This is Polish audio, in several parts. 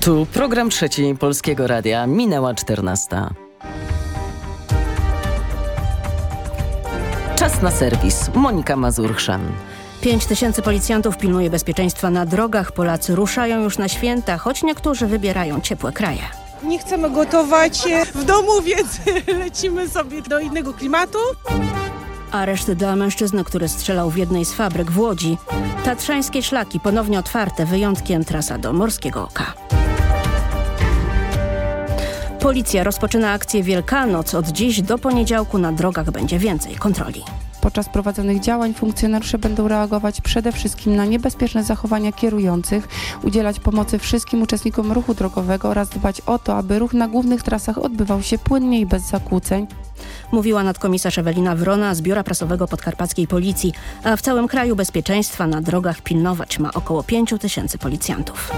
Tu program trzeci Polskiego Radia. Minęła 14. Czas na serwis. Monika Mazur-Chrzan. 5 tysięcy policjantów pilnuje bezpieczeństwa na drogach. Polacy ruszają już na święta, choć niektórzy wybierają ciepłe kraje. Nie chcemy gotować w domu, więc lecimy sobie do innego klimatu. Areszt dla mężczyzny, który strzelał w jednej z fabryk w Łodzi. Tatrzańskie szlaki ponownie otwarte, wyjątkiem trasa do Morskiego Oka. Policja rozpoczyna akcję Wielkanoc. Od dziś do poniedziałku na drogach będzie więcej kontroli. Podczas prowadzonych działań funkcjonariusze będą reagować przede wszystkim na niebezpieczne zachowania kierujących, udzielać pomocy wszystkim uczestnikom ruchu drogowego oraz dbać o to, aby ruch na głównych trasach odbywał się płynnie i bez zakłóceń. Mówiła nadkomisarz Ewelina Wrona z Biura Prasowego Podkarpackiej Policji, a w całym kraju bezpieczeństwa na drogach pilnować ma około 5 tysięcy policjantów.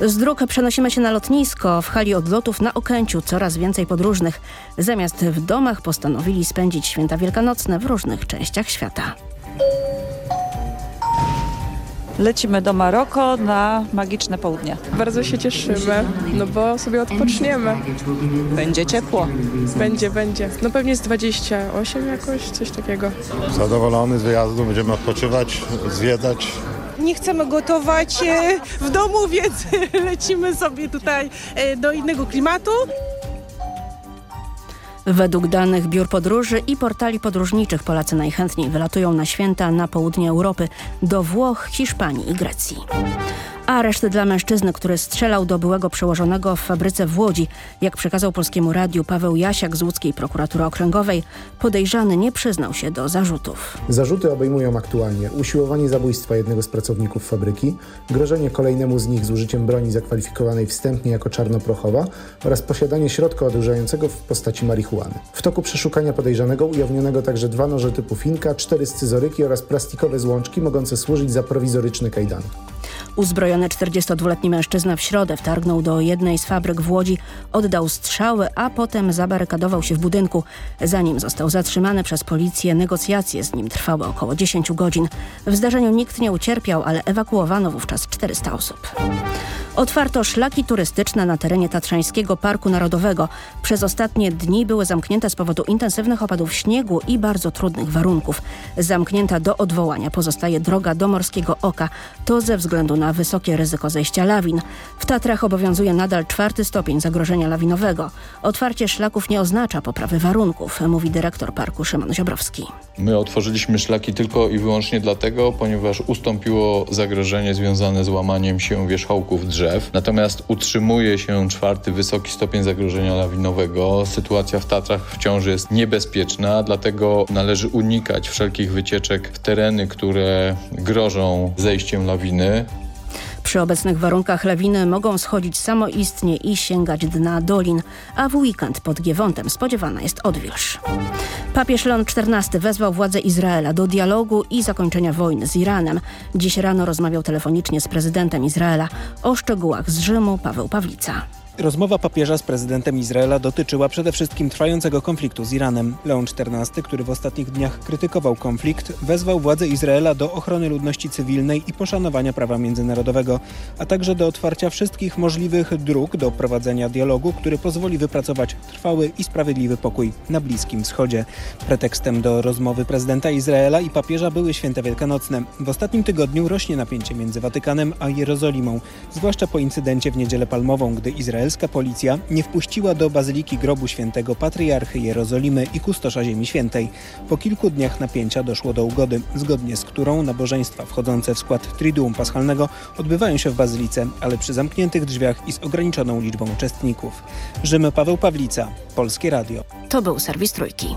Z dróg przenosimy się na lotnisko. W hali odlotów na Okęciu coraz więcej podróżnych. Zamiast w domach postanowili spędzić święta wielkanocne w różnych częściach świata. Lecimy do Maroko na magiczne południe. Bardzo się cieszymy, no bo sobie odpoczniemy. Będzie ciepło. Będzie, będzie. No pewnie jest 28 jakoś, coś takiego. Zadowolony z wyjazdu, będziemy odpoczywać, zwiedzać. Nie chcemy gotować w domu, więc lecimy sobie tutaj do innego klimatu. Według danych biur podróży i portali podróżniczych Polacy najchętniej wylatują na święta na południe Europy, do Włoch, Hiszpanii i Grecji. Areszt dla mężczyzny, który strzelał do byłego przełożonego w fabryce w Łodzi. Jak przekazał Polskiemu Radiu Paweł Jasiak z łódzkiej prokuratury okręgowej, podejrzany nie przyznał się do zarzutów. Zarzuty obejmują aktualnie usiłowanie zabójstwa jednego z pracowników fabryki, grożenie kolejnemu z nich z użyciem broni zakwalifikowanej wstępnie jako czarnoprochowa oraz posiadanie środka odurzającego w postaci marihuany. W toku przeszukania podejrzanego ujawnionego także dwa noże typu finka, cztery scyzoryki oraz plastikowe złączki mogące służyć za prowizoryczny kajdan. Uzbrojony 42-letni mężczyzna w środę wtargnął do jednej z fabryk w Łodzi, oddał strzały, a potem zabarykadował się w budynku. Zanim został zatrzymany przez policję, negocjacje z nim trwały około 10 godzin. W zdarzeniu nikt nie ucierpiał, ale ewakuowano wówczas 400 osób. Otwarto szlaki turystyczne na terenie Tatrzańskiego Parku Narodowego. Przez ostatnie dni były zamknięte z powodu intensywnych opadów śniegu i bardzo trudnych warunków. Zamknięta do odwołania pozostaje droga do Morskiego Oka. To ze względu na wysokie ryzyko zejścia lawin. W Tatrach obowiązuje nadal czwarty stopień zagrożenia lawinowego. Otwarcie szlaków nie oznacza poprawy warunków, mówi dyrektor parku Szymon Ziobrowski. My otworzyliśmy szlaki tylko i wyłącznie dlatego, ponieważ ustąpiło zagrożenie związane z łamaniem się wierzchołków drzew. Natomiast utrzymuje się czwarty wysoki stopień zagrożenia lawinowego. Sytuacja w Tatrach wciąż jest niebezpieczna, dlatego należy unikać wszelkich wycieczek w tereny, które grożą zejściem lawiny. Przy obecnych warunkach lawiny mogą schodzić samoistnie i sięgać dna dolin, a w weekend pod Giewontem spodziewana jest odwilż. Papież Leon XIV wezwał władze Izraela do dialogu i zakończenia wojny z Iranem. Dziś rano rozmawiał telefonicznie z prezydentem Izraela. O szczegółach z Rzymu Paweł Pawlica. Rozmowa papieża z prezydentem Izraela dotyczyła przede wszystkim trwającego konfliktu z Iranem. Leon XIV, który w ostatnich dniach krytykował konflikt, wezwał władze Izraela do ochrony ludności cywilnej i poszanowania prawa międzynarodowego, a także do otwarcia wszystkich możliwych dróg do prowadzenia dialogu, który pozwoli wypracować trwały i sprawiedliwy pokój na Bliskim Wschodzie. Pretekstem do rozmowy prezydenta Izraela i papieża były święta wielkanocne. W ostatnim tygodniu rośnie napięcie między Watykanem a Jerozolimą, zwłaszcza po incydencie w Niedzielę Palmową, gdy Izrael izraelska policja nie wpuściła do bazyliki grobu świętego patriarchy Jerozolimy i kustosza Ziemi Świętej. Po kilku dniach napięcia doszło do ugody, zgodnie z którą nabożeństwa wchodzące w skład Triduum Paschalnego odbywają się w bazylice, ale przy zamkniętych drzwiach i z ograniczoną liczbą uczestników. Rzym Paweł Pawlica, Polskie Radio. To był serwis Trójki.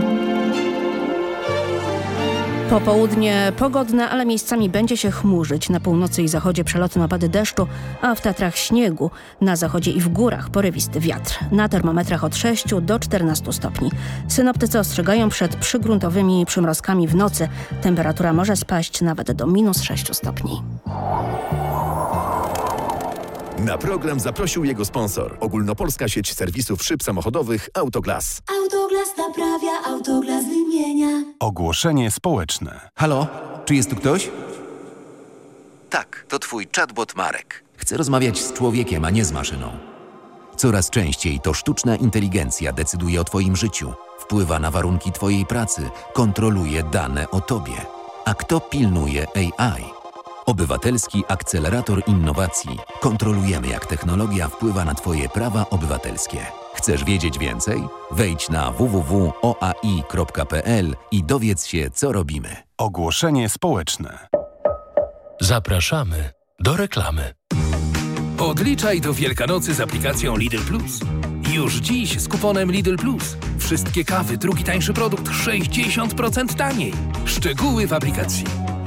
Popołudnie pogodne, ale miejscami będzie się chmurzyć. Na północy i zachodzie przelotne opady deszczu, a w Tatrach śniegu. Na zachodzie i w górach porywisty wiatr. Na termometrach od 6 do 14 stopni. Synoptycy ostrzegają przed przygruntowymi przymrozkami w nocy. Temperatura może spaść nawet do minus 6 stopni. Na program zaprosił jego sponsor. Ogólnopolska sieć serwisów szyb samochodowych Autoglas. Autoglas naprawia, autoglas wymienia. Ogłoszenie społeczne. Halo? Czy jest tu ktoś? Tak, to twój chatbot Marek. Chcę rozmawiać z człowiekiem, a nie z maszyną. Coraz częściej to sztuczna inteligencja decyduje o Twoim życiu, wpływa na warunki Twojej pracy, kontroluje dane o Tobie. A kto pilnuje AI? Obywatelski Akcelerator Innowacji. Kontrolujemy, jak technologia wpływa na Twoje prawa obywatelskie. Chcesz wiedzieć więcej? Wejdź na www.oai.pl i dowiedz się, co robimy. Ogłoszenie społeczne. Zapraszamy do reklamy. Odliczaj do Wielkanocy z aplikacją Lidl Plus. Już dziś z kuponem Lidl Plus. Wszystkie kawy, drugi tańszy produkt 60% taniej. Szczegóły w aplikacji.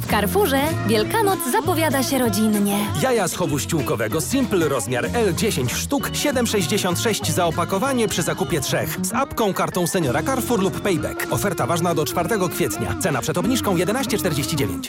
W Carrefourze Wielkanoc zapowiada się rodzinnie. Jaja z chowu ściółkowego Simple rozmiar L 10 sztuk 7,66 za opakowanie przy zakupie trzech. Z apką, kartą seniora Carrefour lub Payback. Oferta ważna do 4 kwietnia. Cena przed obniżką 11,49.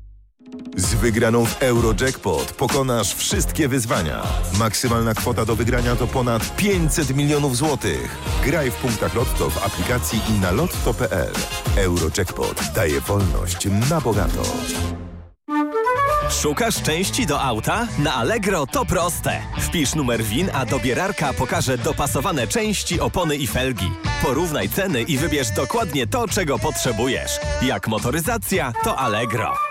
Z wygraną w Eurojackpot pokonasz wszystkie wyzwania. Maksymalna kwota do wygrania to ponad 500 milionów złotych. Graj w punktach Lotto w aplikacji i na lotto.pl. Eurojackpot daje wolność na bogato. Szukasz części do auta? Na Allegro to proste. Wpisz numer WIN, a dobierarka pokaże dopasowane części, opony i felgi. Porównaj ceny i wybierz dokładnie to, czego potrzebujesz. Jak motoryzacja, to Allegro.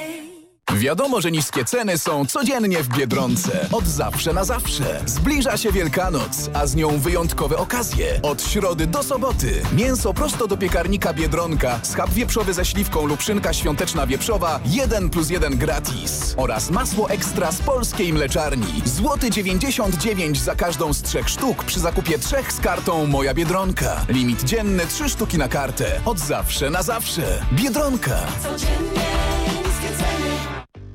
Wiadomo, że niskie ceny są codziennie w Biedronce. Od zawsze na zawsze. Zbliża się Wielkanoc, a z nią wyjątkowe okazje. Od środy do soboty. Mięso prosto do piekarnika Biedronka, schab wieprzowy ze śliwką lub szynka świąteczna wieprzowa 1 plus 1 gratis. Oraz masło ekstra z polskiej mleczarni. Złoty 99 za każdą z trzech sztuk przy zakupie trzech z kartą Moja Biedronka. Limit dzienny 3 sztuki na kartę. Od zawsze na zawsze. Biedronka.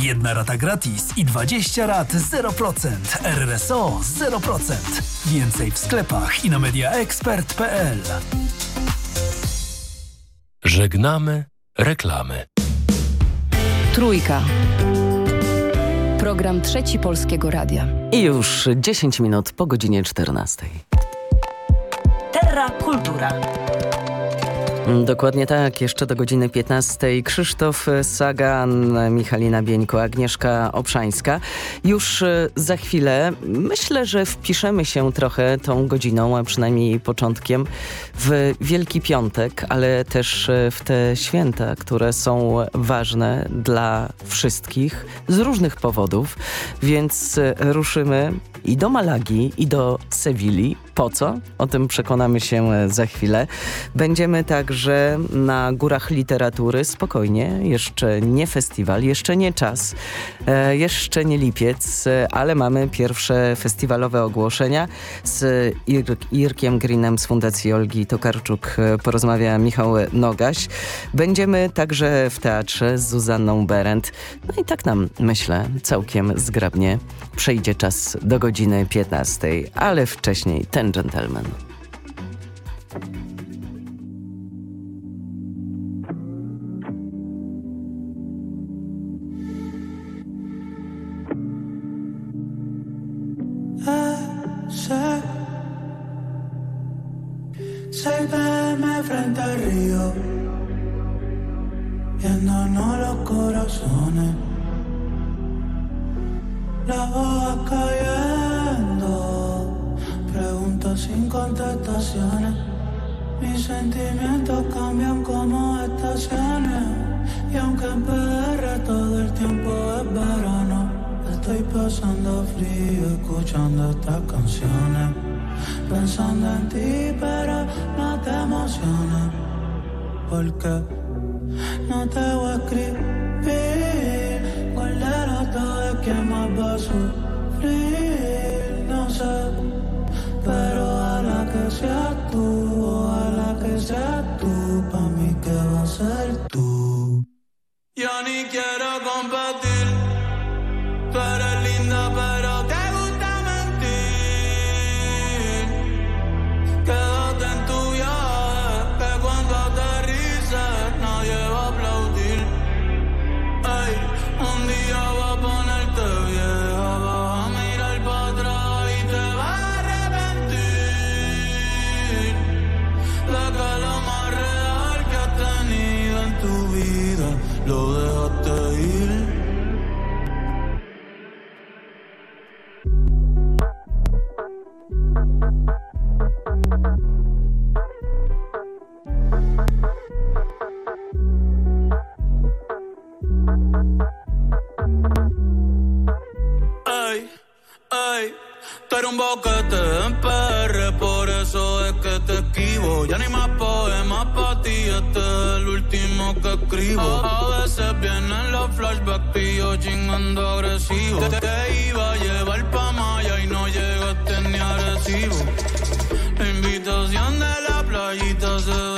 Jedna rata gratis i 20 rat 0%. RRSO 0%. Więcej w sklepach i na mediaexpert.pl. Żegnamy reklamy. Trójka. Program Trzeci Polskiego Radia. I już 10 minut po godzinie 14. Terra Kultura. Dokładnie tak, jeszcze do godziny 15. Krzysztof Sagan, Michalina Bieńko, Agnieszka Obszańska. Już e, za chwilę myślę, że wpiszemy się trochę tą godziną, a przynajmniej początkiem, w Wielki Piątek, ale też e, w te święta, które są ważne dla wszystkich z różnych powodów. Więc e, ruszymy i do Malagi, i do Sewilli. Po co? O tym przekonamy się za chwilę. Będziemy także na Górach Literatury. Spokojnie, jeszcze nie festiwal, jeszcze nie czas, e, jeszcze nie lipiec, e, ale mamy pierwsze festiwalowe ogłoszenia. Z Ir Irkiem Greenem z Fundacji Olgi Tokarczuk e, porozmawia Michał Nogaś. Będziemy także w teatrze z Zuzanną Berendt. No i tak nam, myślę, całkiem zgrabnie przejdzie czas do godziny 15, ale wcześniej ten and Gentlemen. Sálvame frente al río, viéndonos los corazones, la boca sin contestaciones. Mis sentimientos cambian como estaciones, y aunque en PR todo el tiempo es verano. Estoy pasando frío escuchando estas canciones. Pensando en ti, pero no te emociones. Porque no te voy a escribir. Guardar todo de quién más va a sufrir. No sé, pero que seas tú. Ojalá que seas tú. Pa' mí que va a ser tú. Yo ni quiero competir. Tú eres un boquete en PR, por eso es que te esquivo. Ya ni más poemas para ti, este es el último que escribo. A veces vienen los flashbacks yo chingando agresivo. Te, iba a llevar pa' Maya y no llegaste ni a recibo. La invitación de la playita se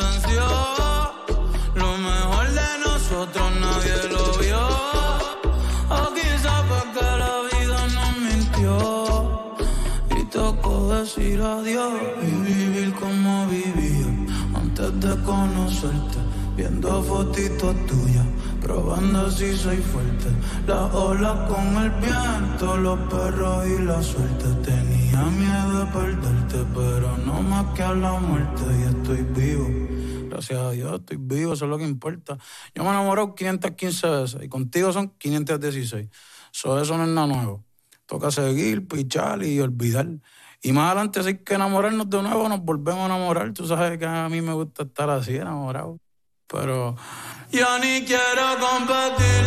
decir adiós y vivir como vivía antes de conocerte. Viendo fotitos tuyas, probando si soy fuerte. Las olas con el viento, los perros y la suerte. Tenía miedo de perderte, pero no más que a la muerte. Y estoy vivo. Gracias a Dios estoy vivo, eso es lo que importa. Yo me enamoré 515 veces y contigo son 516. So, eso no es nada nuevo. Toca seguir, pichar y olvidar. Y más adelante, si hay que enamorarnos de nuevo, nos volvemos a enamorar. Tú sabes que a mí me gusta estar así, enamorado. Pero yo ni quiero competir.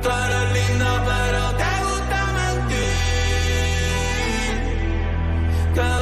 Tú eres linda, pero te gusta mentir. Quédate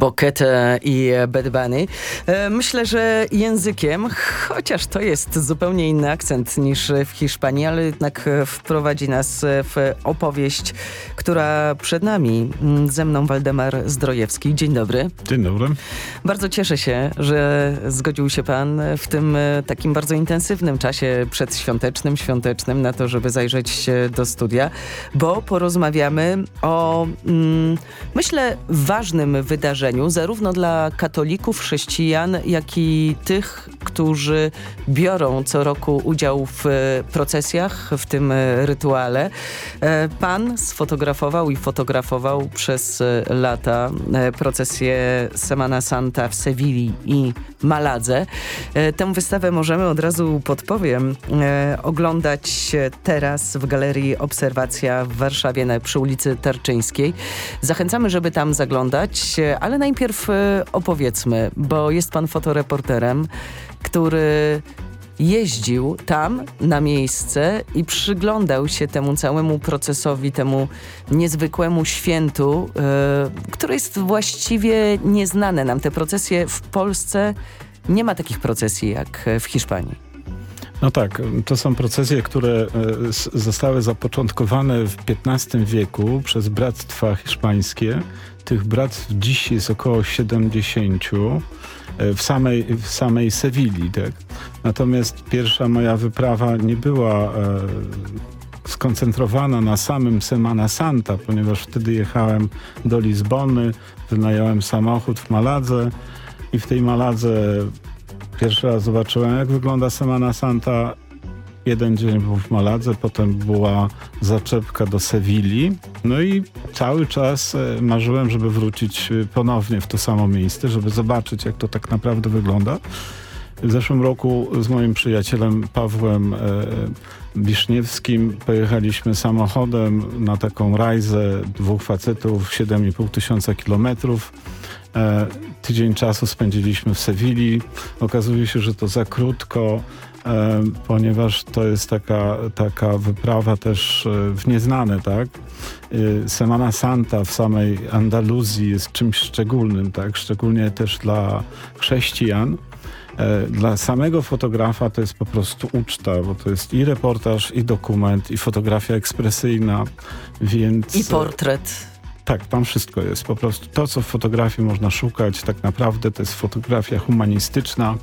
Bokete i Bad Bunny. E, myślę, że językiem, chociaż to jest zupełnie inny akcent niż w Hiszpanii, ale jednak wprowadzi nas w opowieść, która przed nami. Ze mną Waldemar Zdrojewski. Dzień dobry. Dzień dobry. Bardzo cieszę się, że zgodził się pan w tym takim bardzo intensywnym czasie przedświątecznym, świątecznym na to, żeby zajrzeć do studia, bo porozmawiamy o, mm, myślę, ważnym wydarzeniu, zarówno dla katolików, chrześcijan, jak i tych, którzy biorą co roku udział w procesjach, w tym rytuale. E, pan sfotografował i fotografował przez lata e, procesję Semana Santa w Sewilli i Maladze. E, tę wystawę możemy od razu podpowiem oglądać teraz w Galerii Obserwacja w Warszawie przy ulicy Tarczyńskiej. Zachęcamy, żeby tam zaglądać, ale najpierw e, opowiedzmy, bo jest pan fotoreporterem, który jeździł tam na miejsce i przyglądał się temu całemu procesowi, temu niezwykłemu świętu, yy, które jest właściwie nieznane nam. Te procesje w Polsce nie ma takich procesji jak w Hiszpanii. No tak, to są procesje, które e, zostały zapoczątkowane w XV wieku przez bractwa hiszpańskie. Tych bractw dziś jest około 70 e, w samej, w samej Sewilli. Tak? Natomiast pierwsza moja wyprawa nie była e, skoncentrowana na samym Semana Santa, ponieważ wtedy jechałem do Lizbony, wynająłem samochód w Maladze i w tej Maladze Pierwszy raz zobaczyłem, jak wygląda Semana Santa. Jeden dzień był w Maladze, potem była zaczepka do Sewilli. No i cały czas e, marzyłem, żeby wrócić e, ponownie w to samo miejsce, żeby zobaczyć, jak to tak naprawdę wygląda. W zeszłym roku z moim przyjacielem Pawłem e, Wiszniewskim pojechaliśmy samochodem na taką rajzę dwóch facetów 7,5 tysiąca kilometrów. E, tydzień czasu spędziliśmy w Sewilli. Okazuje się, że to za krótko, e, ponieważ to jest taka, taka wyprawa też e, w nieznane, tak? Semana Santa w samej Andaluzji jest czymś szczególnym, tak? Szczególnie też dla chrześcijan. Dla samego fotografa to jest po prostu uczta, bo to jest i reportaż, i dokument, i fotografia ekspresyjna, więc... I portret. Tak, tam wszystko jest. Po prostu to, co w fotografii można szukać, tak naprawdę to jest fotografia humanistyczna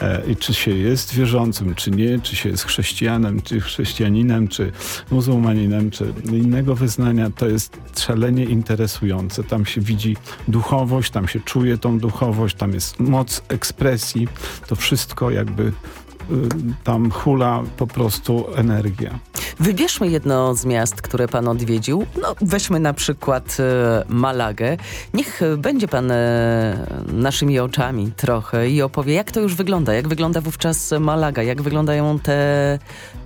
e, i czy się jest wierzącym, czy nie, czy się jest chrześcijanem, czy chrześcijaninem, czy muzułmaninem, czy innego wyznania, to jest szalenie interesujące. Tam się widzi duchowość, tam się czuje tą duchowość, tam jest moc ekspresji. To wszystko jakby tam hula po prostu energia. Wybierzmy jedno z miast, które pan odwiedził. No, weźmy na przykład e, Malagę. Niech będzie pan e, naszymi oczami trochę i opowie, jak to już wygląda, jak wygląda wówczas Malaga, jak wyglądają te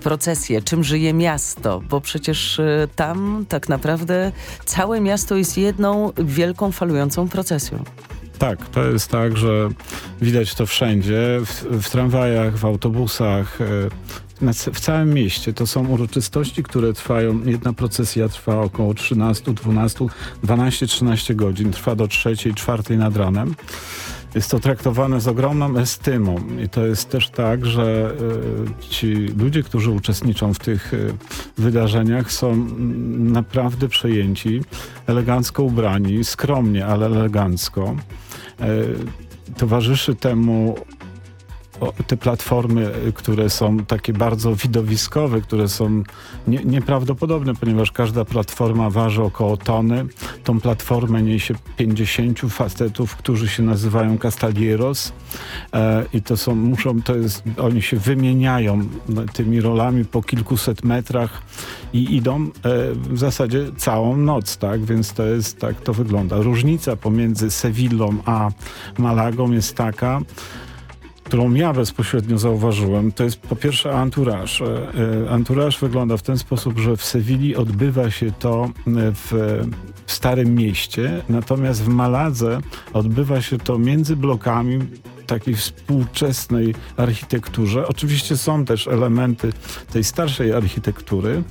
procesje, czym żyje miasto, bo przecież tam tak naprawdę całe miasto jest jedną wielką falującą procesją. Tak, to jest tak, że widać to wszędzie, w, w tramwajach, w autobusach, e, w całym mieście. To są uroczystości, które trwają, jedna procesja trwa około 13, 12, 12-13 godzin, trwa do trzeciej, czwartej nad ranem. Jest to traktowane z ogromną estymą i to jest też tak, że y, ci ludzie, którzy uczestniczą w tych y, wydarzeniach są naprawdę przejęci, elegancko ubrani, skromnie, ale elegancko. Y, towarzyszy temu te platformy, które są takie bardzo widowiskowe, które są nie, nieprawdopodobne, ponieważ każda platforma waży około tony. Tą platformę niesie 50 facetów, którzy się nazywają castalieros e, i to są, muszą, to jest, oni się wymieniają tymi rolami po kilkuset metrach i idą e, w zasadzie całą noc, tak? Więc to jest, tak to wygląda. Różnica pomiędzy Sewillą a Malagą jest taka, którą ja bezpośrednio zauważyłem, to jest po pierwsze anturaż. Anturaż wygląda w ten sposób, że w Sewilli odbywa się to e, w, w Starym Mieście, natomiast w Maladze odbywa się to między blokami takiej współczesnej architekturze. Oczywiście są też elementy tej starszej architektury,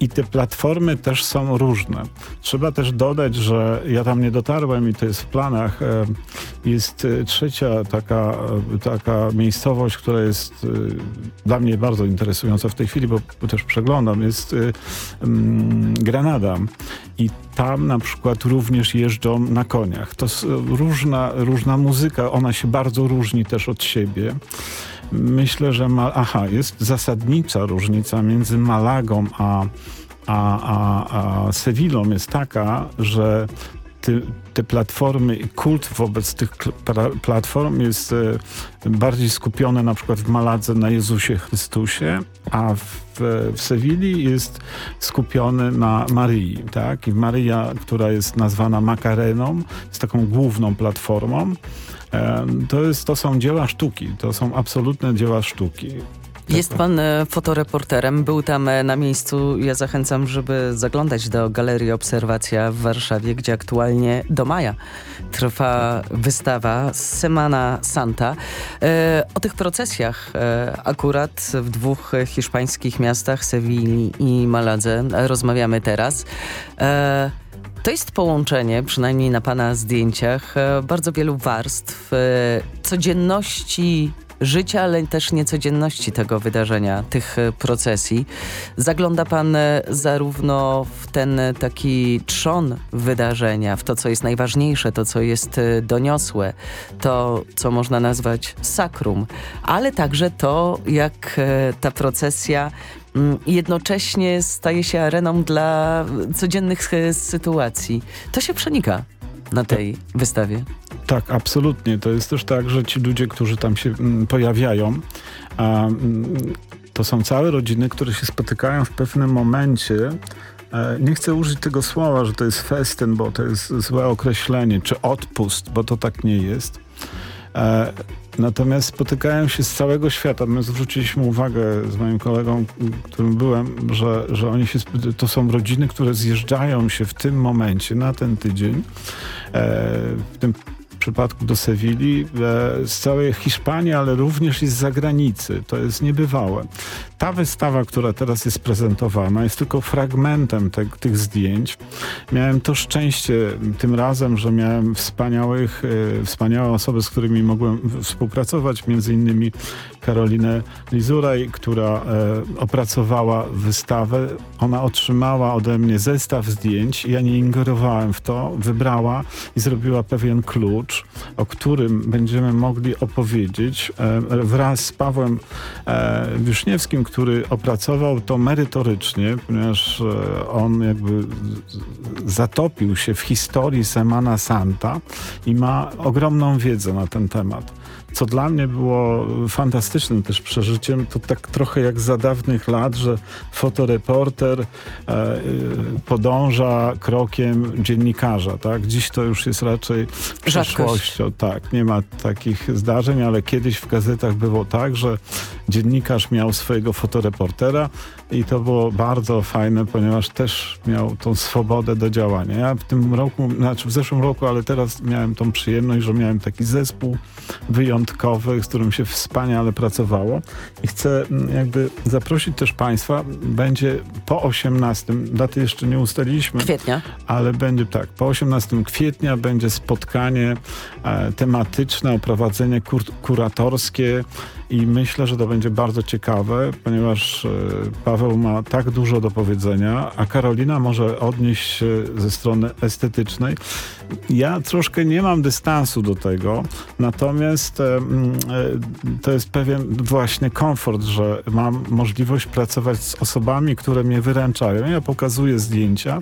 i te platformy też są różne. Trzeba też dodać, że ja tam nie dotarłem i to jest w planach. E, jest e, trzecia taka, e, taka miejscowość, która jest dla mnie bardzo interesująca w tej chwili, bo też przeglądam. Jest Granada. I tam na przykład również jeżdżą na koniach. To różna, różna muzyka, ona się bardzo różni też od siebie. Myślę, że ma, aha, jest zasadnicza różnica między Malagą a, a, a, a Sewillą jest taka, że ty, te platformy i kult wobec tych platform jest e, bardziej skupiony na przykład w Maladze na Jezusie Chrystusie, a w, w Sewilli jest skupiony na Maryi. Tak? I Maryja, która jest nazwana Makareną, jest taką główną platformą. To, jest, to są dzieła sztuki, to są absolutne dzieła sztuki. Jest pan e, fotoreporterem, był tam e, na miejscu. Ja zachęcam, żeby zaglądać do Galerii Obserwacja w Warszawie, gdzie aktualnie do maja trwa wystawa Semana Santa. E, o tych procesjach akurat w dwóch hiszpańskich miastach, Sewilli i Maladze, rozmawiamy teraz. To jest połączenie, przynajmniej na Pana zdjęciach, bardzo wielu warstw codzienności życia, ale też niecodzienności tego wydarzenia, tych e, procesji. Zagląda pan e, zarówno w ten taki trzon wydarzenia, w to, co jest najważniejsze, to, co jest e, doniosłe, to, co można nazwać sakrum, ale także to, jak ta procesja jednocześnie staje się areną dla codziennych sytuacji. To się przenika na tej wystawie. Tak, absolutnie. To jest też tak, że ci ludzie, którzy tam się mm, pojawiają, a, mm, to są całe rodziny, które się spotykają w pewnym momencie e, nie chcę użyć tego słowa, że to jest festyn, bo to jest złe określenie, czy odpust, bo to tak nie jest. Natomiast spotykają się z całego świata. My zwróciliśmy uwagę z moim kolegą, którym byłem, że, że oni się, to są rodziny, które zjeżdżają się w tym momencie, na ten tydzień, e, w tym przypadku do Sewilli, e, z całej Hiszpanii, ale również i z zagranicy. To jest niebywałe. Ta wystawa, która teraz jest prezentowana, jest tylko fragmentem te, tych zdjęć. Miałem to szczęście tym razem, że miałem wspaniałych, e, wspaniałe osoby, z którymi mogłem współpracować, między innymi Karolinę Lizuraj, która e, opracowała wystawę. Ona otrzymała ode mnie zestaw zdjęć. Ja nie ingerowałem w to, wybrała i zrobiła pewien klucz, o którym będziemy mogli opowiedzieć e, wraz z Pawłem e, Wiszniewskim, który opracował to merytorycznie, ponieważ on jakby zatopił się w historii Semana Santa i ma ogromną wiedzę na ten temat co dla mnie było fantastycznym też przeżyciem, to tak trochę jak za dawnych lat, że fotoreporter e, podąża krokiem dziennikarza, tak? Dziś to już jest raczej przeszłością, tak, nie ma takich zdarzeń, ale kiedyś w gazetach było tak, że dziennikarz miał swojego fotoreportera i to było bardzo fajne, ponieważ też miał tą swobodę do działania. Ja w tym roku, znaczy w zeszłym roku, ale teraz miałem tą przyjemność, że miałem taki zespół wyjątkowy, z którym się wspaniale pracowało i chcę mm, jakby zaprosić też Państwa, będzie po 18, daty jeszcze nie ustaliliśmy. Kwietnia. Ale będzie tak, po 18 kwietnia będzie spotkanie e, tematyczne, oprowadzenie kur kuratorskie i myślę, że to będzie bardzo ciekawe, ponieważ e, Paweł ma tak dużo do powiedzenia, a Karolina może odnieść się ze strony estetycznej. Ja troszkę nie mam dystansu do tego, natomiast e, e, to jest pewien właśnie komfort, że mam możliwość pracować z osobami, które mnie wyręczają. Ja pokazuję zdjęcia,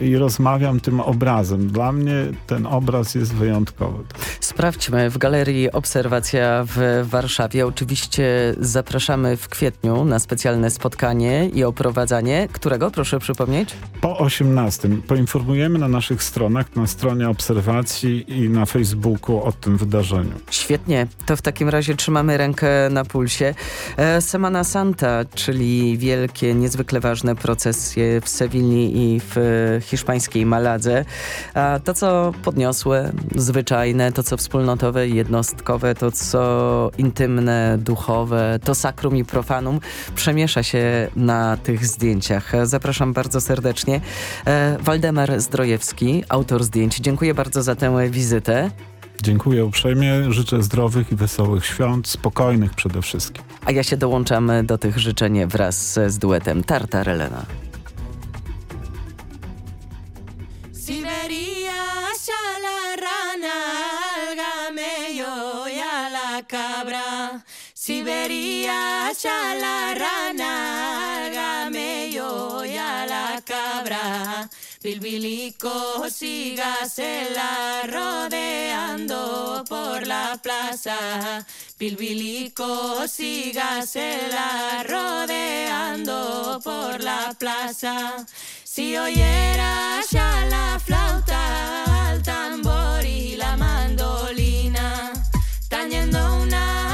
i rozmawiam tym obrazem. Dla mnie ten obraz jest wyjątkowy. Sprawdźmy w Galerii Obserwacja w Warszawie. Oczywiście zapraszamy w kwietniu na specjalne spotkanie i oprowadzanie. Którego, proszę przypomnieć? Po 18. Poinformujemy na naszych stronach, na stronie obserwacji i na Facebooku o tym wydarzeniu. Świetnie. To w takim razie trzymamy rękę na pulsie. E, Semana Santa, czyli wielkie, niezwykle ważne procesje w Sewilli i w hiszpańskiej Maladze. A to, co podniosłe, zwyczajne, to, co wspólnotowe, jednostkowe, to, co intymne, duchowe, to sakrum i profanum przemiesza się na tych zdjęciach. Zapraszam bardzo serdecznie. E, Waldemar Zdrojewski, autor zdjęć. Dziękuję bardzo za tę wizytę. Dziękuję uprzejmie. Życzę zdrowych i wesołych świąt, spokojnych przede wszystkim. A ja się dołączam do tych życzeń wraz z duetem Tartar Elena. Cabra. Siberia, la rana, al gamello y a la cabra. Bilbilico, la rodeando por la plaza. Bilbilico, la rodeando por la plaza. Si oyeras ya la flauta, el tambor y la mandolina, tañendo una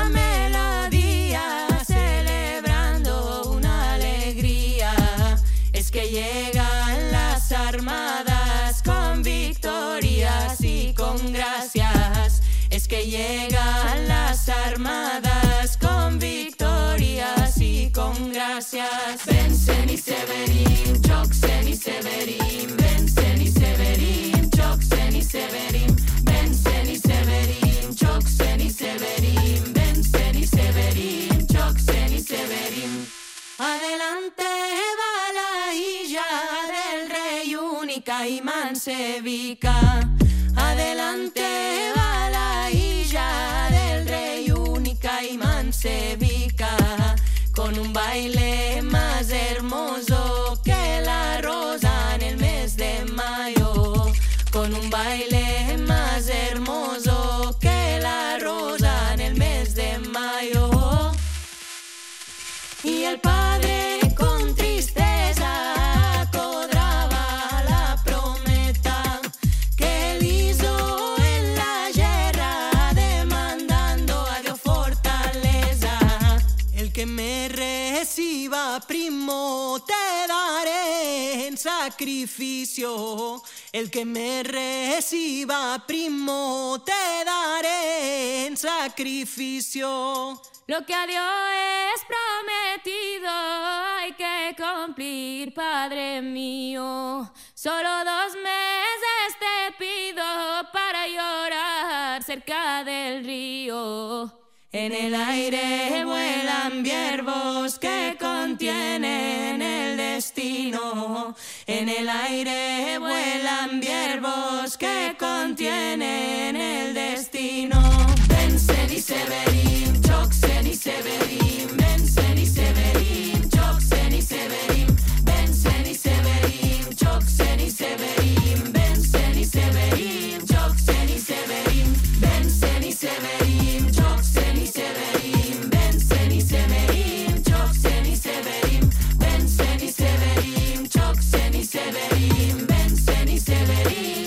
que llegan las armadas con victorias y con gracias. Vencen y Severín, Joxen y Severín, vencen y Severín, Joxen y Severín, vencen y Severín, Joxen y Severín, vencen y Severín, Joxen y Severín. Adelante va la hija del rey única y mansevica. Adelante va y mansevica. Con un baile sacrificio. El que me reciba primo te daré en sacrificio. Lo que a Dios es prometido hay que cumplir, Padre mío. Solo dos meses te pido para llorar cerca del río. En el aire vuelan viervos que contienen el destino. En el aire vuelan viervos que contienen el destino. Vencen y Severín, Joxen y Severín, vencen y Severín, Joxen y Severín, vencen y Severín, seni severim ben seni severim çok seni severim ben seni severim çok seni severim ben seni severim çok seni severim ben seni severim çok seni severim ben seni severim.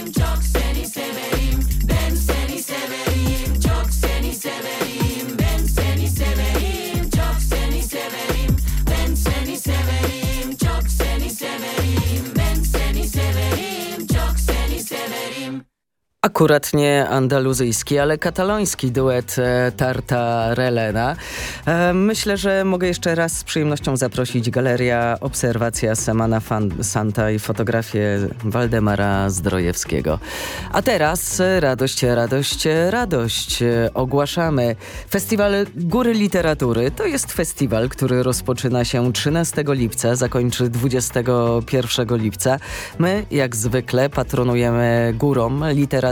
Akurat nie andaluzyjski, ale kataloński duet e, Tarta Relena. E, myślę, że mogę jeszcze raz z przyjemnością zaprosić Galeria Obserwacja Semana Fan Santa i fotografię Waldemara Zdrojewskiego. A teraz e, radość, radość, radość. Ogłaszamy Festiwal Góry Literatury. To jest festiwal, który rozpoczyna się 13 lipca, zakończy 21 lipca. My, jak zwykle, patronujemy górom literatury.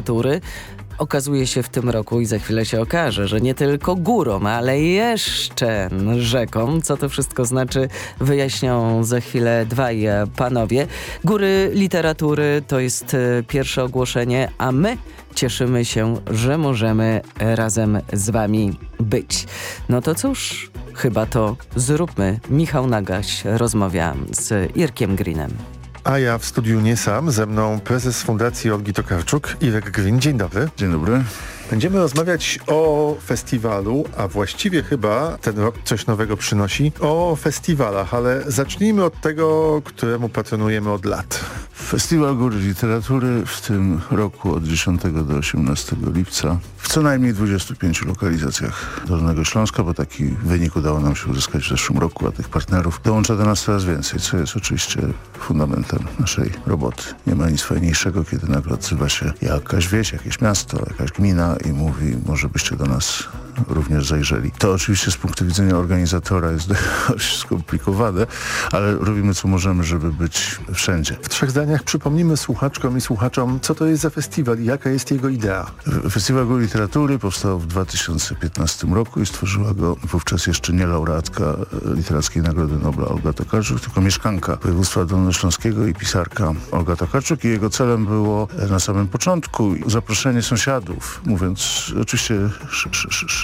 Okazuje się w tym roku i za chwilę się okaże, że nie tylko górą, ale jeszcze rzeką. Co to wszystko znaczy, wyjaśnią za chwilę dwaj e, panowie. Góry literatury to jest e, pierwsze ogłoszenie, a my cieszymy się, że możemy razem z wami być. No to cóż, chyba to zróbmy. Michał Nagaś rozmawia z Irkiem Greenem. A ja w studiu nie sam, ze mną prezes Fundacji Olgi Tokarczuk, Irek Grin. Dzień dobry. Dzień dobry. Będziemy rozmawiać o festiwalu, a właściwie chyba ten rok coś nowego przynosi, o festiwalach, ale zacznijmy od tego, któremu patronujemy od lat. Festiwal Góry Literatury w tym roku od 10 do 18 lipca w co najmniej 25 lokalizacjach Dolnego Śląska, bo taki wynik udało nam się uzyskać w zeszłym roku, a tych partnerów dołącza do nas coraz więcej, co jest oczywiście fundamentem naszej roboty. Nie ma nic fajniejszego, kiedy nagle odzywa się jakaś wieś, jakieś miasto, jakaś gmina i mówi, może byście do nas również zajrzeli. To oczywiście z punktu widzenia organizatora jest dość skomplikowane, ale robimy co możemy, żeby być wszędzie. W trzech zdaniach przypomnimy słuchaczkom i słuchaczom, co to jest za festiwal i jaka jest jego idea. Festiwal Góry Literatury powstał w 2015 roku i stworzyła go wówczas jeszcze nie laureatka Literackiej Nagrody Nobla Olga Tokarczuk, tylko mieszkanka województwa dolnośląskiego i pisarka Olga Tokarczuk i jego celem było na samym początku zaproszenie sąsiadów, mówiąc oczywiście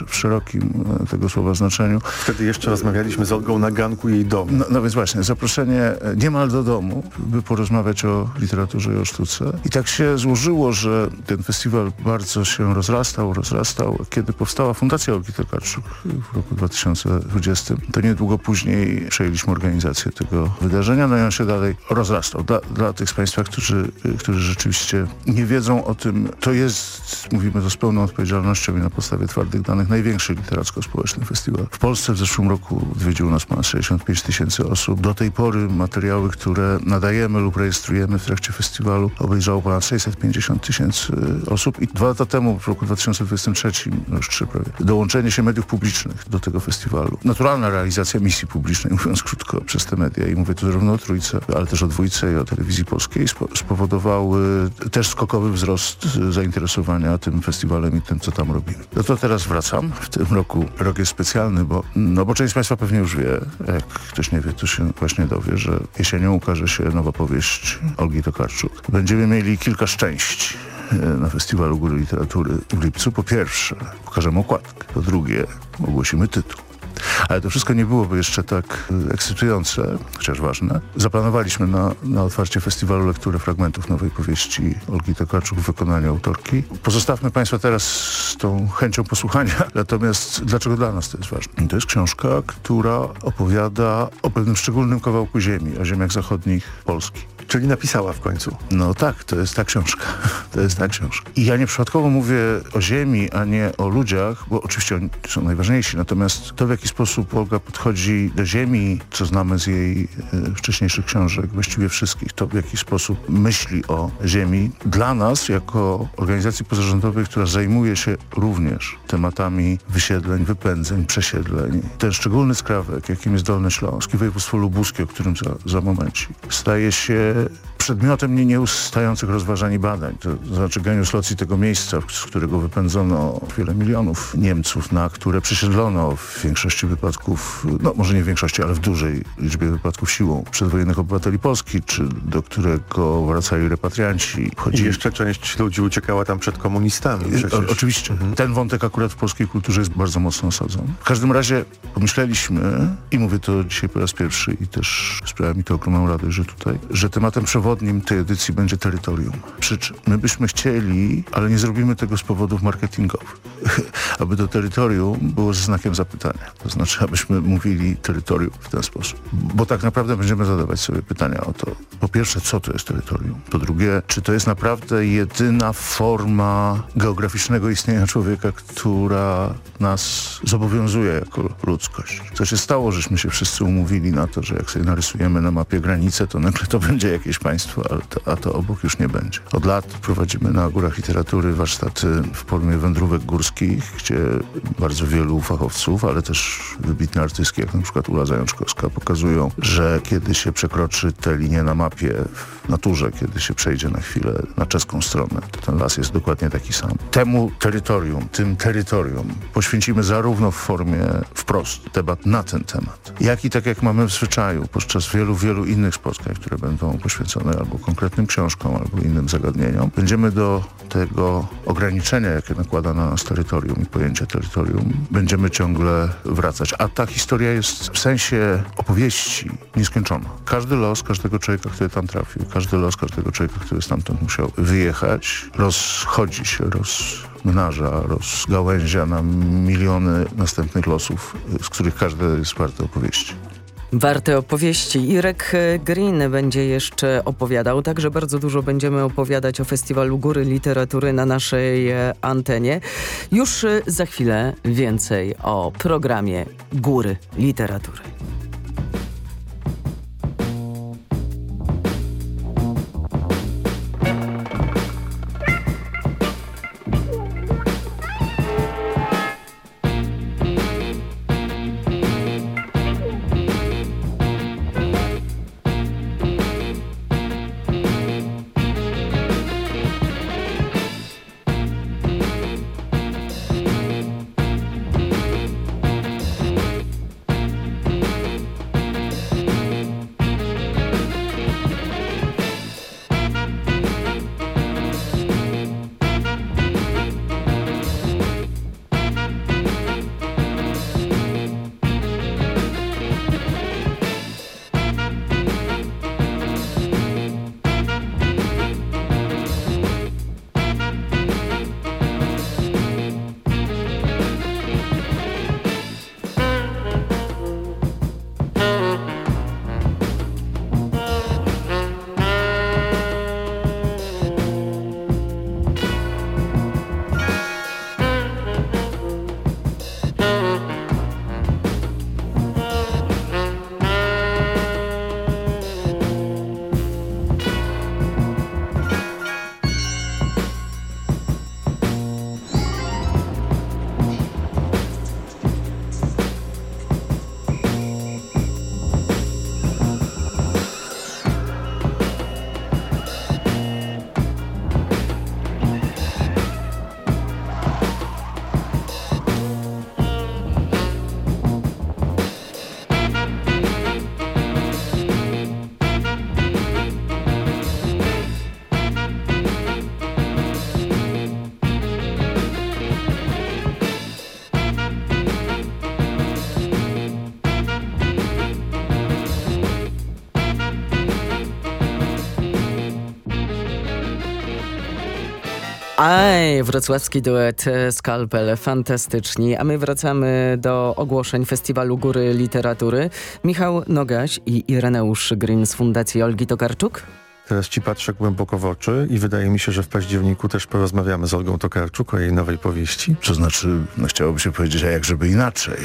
w szerokim tego słowa znaczeniu. Wtedy jeszcze rozmawialiśmy z Olgą na ganku jej domu. No, no więc właśnie, zaproszenie niemal do domu, by porozmawiać o literaturze i o sztuce. I tak się złożyło, że ten festiwal bardzo się rozrastał, rozrastał. Kiedy powstała Fundacja Olgi Tokarczuk w roku 2020, to niedługo później przejęliśmy organizację tego wydarzenia, no i on się dalej rozrastał. Dla, dla tych z Państwa, którzy, którzy rzeczywiście nie wiedzą o tym, to jest, mówimy to z pełną odpowiedzialnością i na podstawie twardych danych, największy literacko-społeczny festiwal. W Polsce w zeszłym roku odwiedziło nas ponad 65 tysięcy osób. Do tej pory materiały, które nadajemy lub rejestrujemy w trakcie festiwalu obejrzało ponad 650 tysięcy osób i dwa lata temu, w roku 2023, no już trzy prawie, dołączenie się mediów publicznych do tego festiwalu. Naturalna realizacja misji publicznej, mówiąc krótko, przez te media i mówię tu zarówno o Trójce, ale też o Dwójce i o Telewizji Polskiej spowodowały też skokowy wzrost zainteresowania tym festiwalem i tym, co tam robimy. No to teraz wracam. W tym roku rok jest specjalny, bo, no bo część z Państwa pewnie już wie, jak ktoś nie wie, to się właśnie dowie, że jesienią ukaże się nowa powieść Olgi Tokarczuk. Będziemy mieli kilka szczęść na Festiwalu Góry Literatury w lipcu. Po pierwsze, pokażemy okładkę. Po drugie, ogłosimy tytuł. Ale to wszystko nie byłoby jeszcze tak ekscytujące, chociaż ważne. Zaplanowaliśmy na, na otwarcie festiwalu lekturę fragmentów nowej powieści Olgi Tokarczuk w wykonaniu autorki. Pozostawmy Państwa teraz z tą chęcią posłuchania. Natomiast dlaczego dla nas to jest ważne? To jest książka, która opowiada o pewnym szczególnym kawałku ziemi, o ziemiach zachodnich Polski. Czyli napisała w końcu. No tak, to jest ta książka. To jest ta książka. I ja nieprzypadkowo mówię o ziemi, a nie o ludziach, bo oczywiście oni są najważniejsi. Natomiast to, w jaki sposób Olga podchodzi do ziemi, co znamy z jej e, wcześniejszych książek, właściwie wszystkich, to w jaki sposób myśli o ziemi, dla nas, jako organizacji pozarządowej, która zajmuje się również tematami wysiedleń, wypędzeń, przesiedleń. Ten szczególny skrawek, jakim jest Dolny Śląsk i województwo lubuskie, o którym za, za staje się uh, przedmiotem nie nieustających rozważań i badań. To znaczy geniusz locji tego miejsca, z którego wypędzono wiele milionów Niemców, na które przesiedlono w większości wypadków, no może nie w większości, ale w dużej liczbie wypadków siłą przedwojennych obywateli Polski, czy do którego wracali repatrianci. Chodzi... I jeszcze część ludzi uciekała tam przed komunistami. O, oczywiście. Mhm. Ten wątek akurat w polskiej kulturze jest bardzo mocno osadzony. W każdym razie pomyśleliśmy, i mówię to dzisiaj po raz pierwszy i też sprawia mi to ogromną radość, że tutaj, że tematem przewodnim tej edycji będzie terytorium. Przy czym my byśmy chcieli, ale nie zrobimy tego z powodów marketingowych, aby to terytorium było ze znakiem zapytania. To znaczy, abyśmy mówili terytorium w ten sposób. Bo tak naprawdę będziemy zadawać sobie pytania o to, po pierwsze, co to jest terytorium? Po drugie, czy to jest naprawdę jedyna forma geograficznego istnienia człowieka, która nas zobowiązuje jako ludzkość? Co się stało, żeśmy się wszyscy umówili na to, że jak sobie narysujemy na mapie granicę, to nagle to będzie jakieś państwo, to, a to obok już nie będzie. Od lat prowadzimy na Górach Literatury warsztaty w formie wędrówek górskich, gdzie bardzo wielu fachowców, ale też wybitne artystki, jak na przykład Ula Zajączkowska, pokazują, że kiedy się przekroczy tę linię na mapie w naturze, kiedy się przejdzie na chwilę na czeską stronę, to ten las jest dokładnie taki sam. Temu terytorium, tym terytorium poświęcimy zarówno w formie wprost debat na ten temat, jak i tak jak mamy w zwyczaju podczas wielu, wielu innych spotkań, które będą poświęcone albo konkretnym książkom, albo innym zagadnieniom, będziemy do tego ograniczenia, jakie nakłada na nas terytorium i pojęcie terytorium, będziemy ciągle wracać. A ta historia jest w sensie opowieści nieskończona. Każdy los każdego człowieka, który tam trafił, każdy los każdego człowieka, który stamtąd musiał wyjechać, rozchodzi się, rozmnaża, rozgałęzia na miliony następnych losów, z których każdy jest warte opowieści. Warte opowieści. Irek Green będzie jeszcze opowiadał, także bardzo dużo będziemy opowiadać o Festiwalu Góry Literatury na naszej e, antenie. Już e, za chwilę więcej o programie Góry Literatury. Aj, wrocławski duet e, Skalpel, fantastyczni. A my wracamy do ogłoszeń Festiwalu Góry Literatury. Michał Nogaś i Ireneusz Green z Fundacji Olgi Tokarczuk. Teraz ci patrzę głęboko w oczy i wydaje mi się, że w październiku też porozmawiamy z Olgą Tokarczuk o jej nowej powieści. To znaczy, no chciałoby się powiedzieć, a jak żeby inaczej.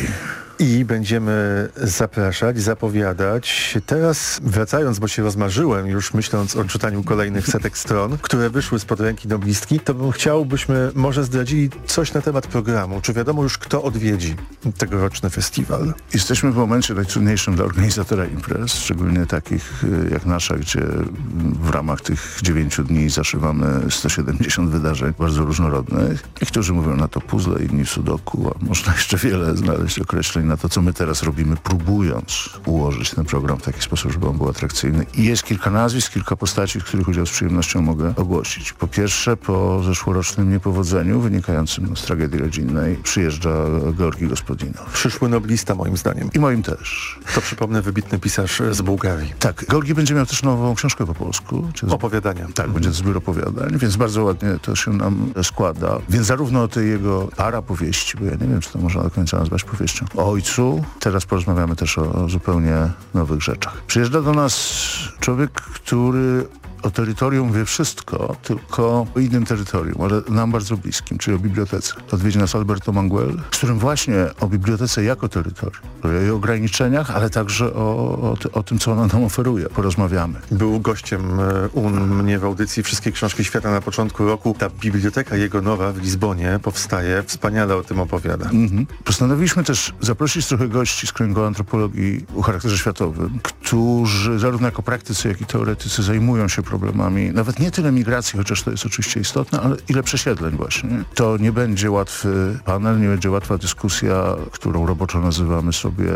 I będziemy zapraszać, zapowiadać. Teraz wracając, bo się rozmarzyłem już myśląc o czytaniu kolejnych setek stron, które wyszły spod ręki noblistki, to bym chciał, byśmy może zdradzili coś na temat programu. Czy wiadomo już, kto odwiedzi tegoroczny festiwal? Jesteśmy w momencie najtrudniejszym dla organizatora imprez, szczególnie takich y, jak nasza, gdzie w ramach tych dziewięciu dni zaszywamy 170 wydarzeń bardzo różnorodnych. Niektórzy mówią na to puzzle, inni sudoku, a można jeszcze wiele znaleźć określeń na to, co my teraz robimy, próbując ułożyć ten program w taki sposób, żeby on był atrakcyjny. I jest kilka nazwisk, kilka postaci, których udział z przyjemnością mogę ogłosić. Po pierwsze, po zeszłorocznym niepowodzeniu wynikającym z tragedii rodzinnej przyjeżdża Georgi Gospodinow. Przyszły noblista moim zdaniem. I moim też. To przypomnę wybitny pisarz z Bułgarii. Tak. Georgi będzie miał też nową książkę po polsku. Opowiadania. Tak, mhm. będzie zbiór opowiadań, więc bardzo ładnie to się nam składa. Więc zarówno o tej jego para powieści, bo ja nie wiem, czy to można do końca nazwać powieścią, o ojcu. Teraz porozmawiamy też o, o zupełnie nowych rzeczach. Przyjeżdża do nas człowiek, który o terytorium wie wszystko, tylko o innym terytorium, ale nam bardzo bliskim, czyli o bibliotece. Odwiedzi nas Alberto Manguel, z którym właśnie o bibliotece jako terytorium, o jej ograniczeniach, ale także o, o, o, tym, co ona nam oferuje. Porozmawiamy. Był gościem e, u mnie w audycji Wszystkie Książki Świata na początku roku. Ta biblioteka jego nowa w Lizbonie powstaje. Wspaniale o tym opowiada. Mhm. Postanowiliśmy też zaprosić trochę gości z kręgu antropologii o charakterze światowym, którzy zarówno jako praktycy, jak i teoretycy zajmują się problemami, nawet nie tyle migracji, chociaż to jest oczywiście istotne, ale ile przesiedleń właśnie. To nie będzie łatwy panel, nie będzie łatwa dyskusja, którą roboczo nazywamy sobie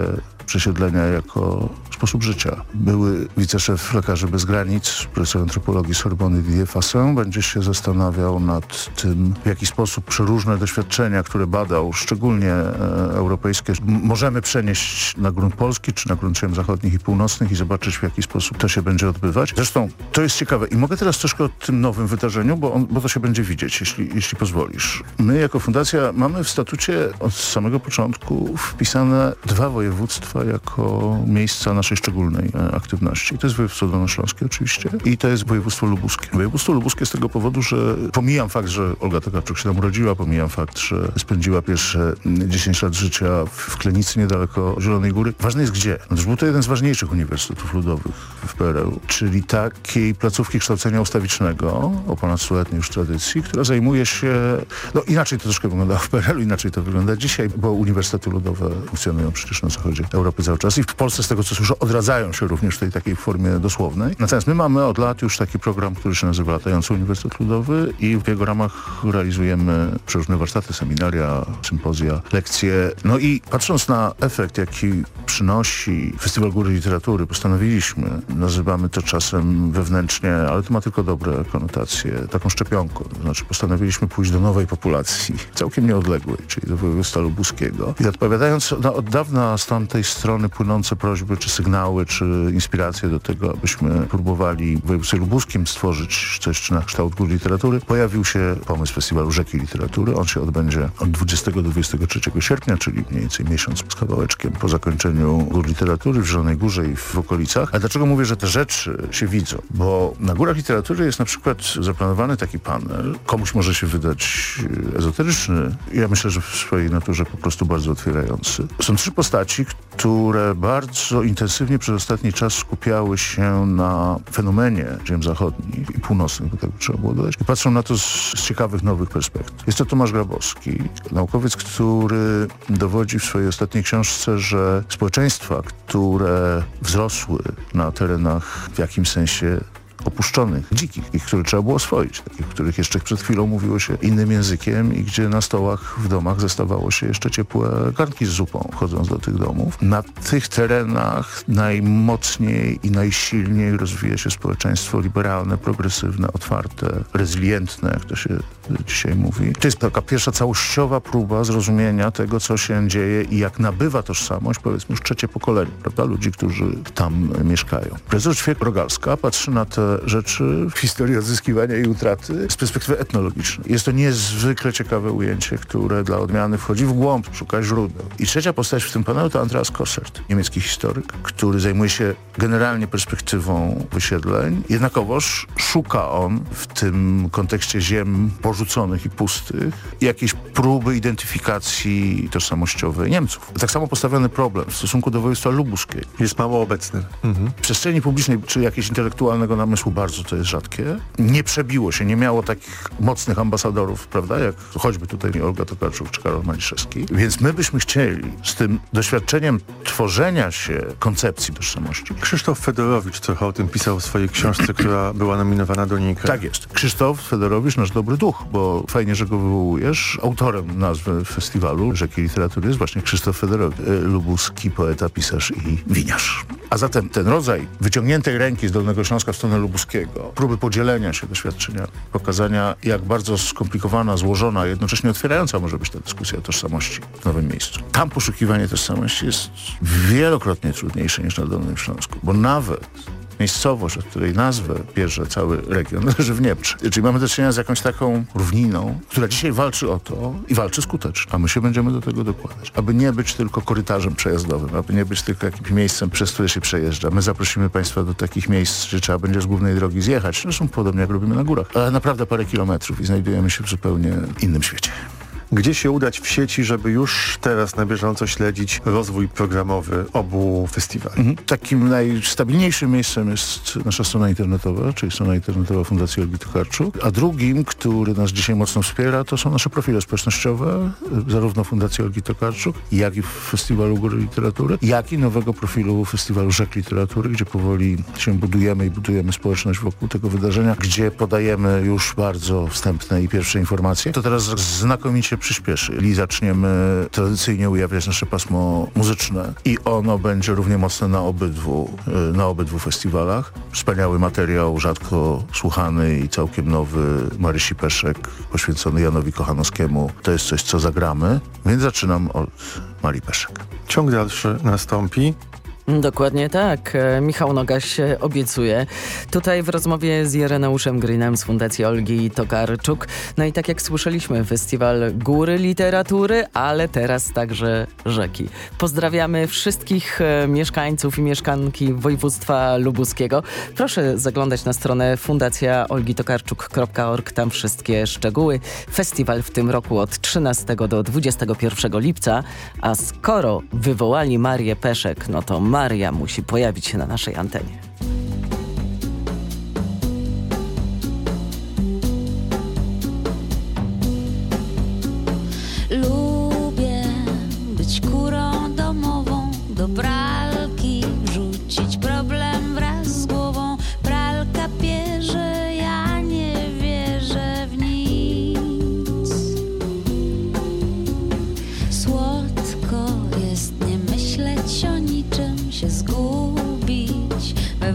przesiedlenia jako sposób życia. Były wiceszef Lekarzy Bez Granic, profesor antropologii Sorbony Didier Fassin będzie się zastanawiał nad tym, w jaki sposób przeróżne doświadczenia, które badał, szczególnie e, europejskie, możemy przenieść na grunt polski, czy na grunt zachodnich i północnych i zobaczyć, w jaki sposób to się będzie odbywać. Zresztą to jest ciekawe i mogę teraz troszkę o tym nowym wydarzeniu, bo, on, bo to się będzie widzieć, jeśli, jeśli pozwolisz. My jako fundacja mamy w statucie od samego początku wpisane dwa województwa jako miejsca naszej szczególnej e, aktywności. To jest województwo dolnośląskie oczywiście i to jest województwo lubuskie. Województwo lubuskie z tego powodu, że pomijam fakt, że Olga Tokarczuk się tam urodziła, pomijam fakt, że spędziła pierwsze mm, 10 lat życia w Klenicy niedaleko Zielonej Góry. Ważne jest gdzie. Otóż był to jeden z ważniejszych uniwersytetów ludowych w PRL, czyli takiej placówki kształcenia ustawicznego o ponad stuletniej już tradycji, która zajmuje się, no inaczej to troszkę wyglądało w PRL-u, inaczej to wygląda dzisiaj, bo uniwersytety ludowe funkcjonują przecież na zachodzie Europy cały czas i w Polsce z tego co słyszę odradzają się również w tej takiej formie dosłownej. Natomiast my mamy od lat już taki program, który się nazywa Latający Uniwersytet Ludowy i w jego ramach realizujemy przeróżne warsztaty, seminaria, sympozja, lekcje. No i patrząc na efekt, jaki przynosi Festiwal Góry Literatury, postanowiliśmy, nazywamy to czasem wewnętrznie, ale to ma tylko dobre konotacje, taką szczepionką. To znaczy postanowiliśmy pójść do nowej populacji, całkiem nieodległej, czyli do województwa lubuskiego. I odpowiadając na od dawna z tamtej strony płynące prośby, czy sygnały, czy inspiracje do tego, abyśmy próbowali w województwie lubuskim stworzyć coś na kształt gór literatury, pojawił się pomysł festiwalu Rzeki Literatury. On się odbędzie od 20 do 23 sierpnia, czyli mniej więcej miesiąc z kawałeczkiem po zakończeniu gór literatury w Zielonej Górze i w okolicach. A dlaczego mówię, że te rzeczy się widzą? Bo na górach literatury jest na przykład zaplanowany taki panel. Komuś może się wydać e, ezoteryczny. Ja myślę, że w swojej naturze po prostu bardzo otwierający. Są trzy postaci, które bardzo intensywnie przez ostatni czas skupiały się na fenomenie ziem zachodnich i północnych, bo tak by trzeba było dodać, i patrzą na to z, z ciekawych, nowych perspektyw. Jest to Tomasz Grabowski, naukowiec, który dowodzi w swojej ostatniej książce, że społeczeństwa, które wzrosły na terenach w jakimś sensie opuszczonych, dzikich, ich, które trzeba było oswoić, takich, których jeszcze przed chwilą mówiło się innym językiem i gdzie na stołach w domach zostawało się jeszcze ciepłe garnki z zupą, wchodząc do tych domów. Na tych terenach najmocniej i najsilniej rozwija się społeczeństwo liberalne, progresywne, otwarte, rezilientne, jak to się dzisiaj mówi. To jest taka pierwsza całościowa próba zrozumienia tego, co się dzieje i jak nabywa tożsamość, powiedzmy już trzecie pokolenie, prawda, ludzi, którzy tam mieszkają. Profesor Ćwiek-Rogalska patrzy na te rzeczy w historii odzyskiwania i utraty z perspektywy etnologicznej. Jest to niezwykle ciekawe ujęcie, które dla odmiany wchodzi w głąb, szuka źródeł. I trzecia postać w tym panelu to Andreas Kossert, niemiecki historyk, który zajmuje się generalnie perspektywą wysiedleń. Jednakowoż szuka on w tym kontekście ziem porzuconych i pustych jakiejś próby identyfikacji tożsamościowej Niemców. Tak samo postawiony problem w stosunku do województwa lubuskiego. Jest mało obecny. W przestrzeni publicznej czy jakiegoś intelektualnego namysłu bardzo to jest rzadkie. Nie przebiło się, nie miało takich mocnych ambasadorów, prawda, jak choćby tutaj Olga Tokarczuk czy Karol Maliszewski. Więc my byśmy chcieli z tym doświadczeniem tworzenia się koncepcji tożsamości. Krzysztof Fedorowicz trochę o tym pisał w swojej książce, która była nominowana do Nika. Tak jest. Krzysztof Fedorowicz, nasz dobry duch, bo fajnie, że go wywołujesz. Autorem nazwy festiwalu Rzeki Literatury jest właśnie Krzysztof Fedorowicz, e, lubuski poeta, pisarz i winiarz. A zatem ten rodzaj wyciągniętej ręki z Dolnego Śląska w stronę lubuskiego, próby podzielenia się doświadczenia, pokazania jak bardzo skomplikowana, złożona, jednocześnie otwierająca może być ta dyskusja o tożsamości w nowym miejscu. Tam poszukiwanie tożsamości jest wielokrotnie trudniejsze niż na Dolnym Śląsku, bo nawet miejscowość, od której nazwę bierze cały region, leży w Niemczech. Czyli mamy do czynienia z jakąś taką równiną, która dzisiaj walczy o to i walczy skutecznie, a my się będziemy do tego dokładać. Aby nie być tylko korytarzem przejazdowym, aby nie być tylko jakimś miejscem, przez które się przejeżdża. My zaprosimy Państwa do takich miejsc, gdzie trzeba będzie z głównej drogi zjechać. Zresztą podobnie jak robimy na górach. Ale naprawdę parę kilometrów i znajdujemy się w zupełnie innym świecie. Gdzie się udać w sieci, żeby już teraz na bieżąco śledzić rozwój programowy obu festiwali? Mhm. Takim najstabilniejszym miejscem jest nasza strona internetowa, czyli strona internetowa Fundacji Olgi Tokarczuk, a drugim, który nas dzisiaj mocno wspiera, to są nasze profile społecznościowe, zarówno Fundacji Olgi Tokarczuk, jak i Festiwalu Góry Literatury, jak i nowego profilu Festiwalu Rzek Literatury, gdzie powoli się budujemy i budujemy społeczność wokół tego wydarzenia, gdzie podajemy już bardzo wstępne i pierwsze informacje. To teraz znakomicie przyspieszy i zaczniemy tradycyjnie ujawniać nasze pasmo muzyczne i ono będzie równie mocne na obydwu, y, na obydwu festiwalach. Wspaniały materiał, rzadko słuchany i całkiem nowy Marysi Peszek poświęcony Janowi Kochanowskiemu. To jest coś, co zagramy, więc zaczynam od Marii Peszek. Ciąg dalszy nastąpi. Dokładnie tak. E, Michał Nogaś e, obiecuje. Tutaj w rozmowie z Ireneuszem Greenem z Fundacji Olgi Tokarczuk. No i tak jak słyszeliśmy, festiwal góry literatury, ale teraz także rzeki. Pozdrawiamy wszystkich e, mieszkańców i mieszkanki województwa lubuskiego. Proszę zaglądać na stronę fundacjaolgitokarczuk.org. Tam wszystkie szczegóły. Festiwal w tym roku od 13 do 21 lipca. A skoro wywołali Marię Peszek, no to Maria musi pojawić się na naszej antenie.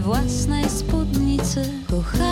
Własnej spódnicy. Kochanie,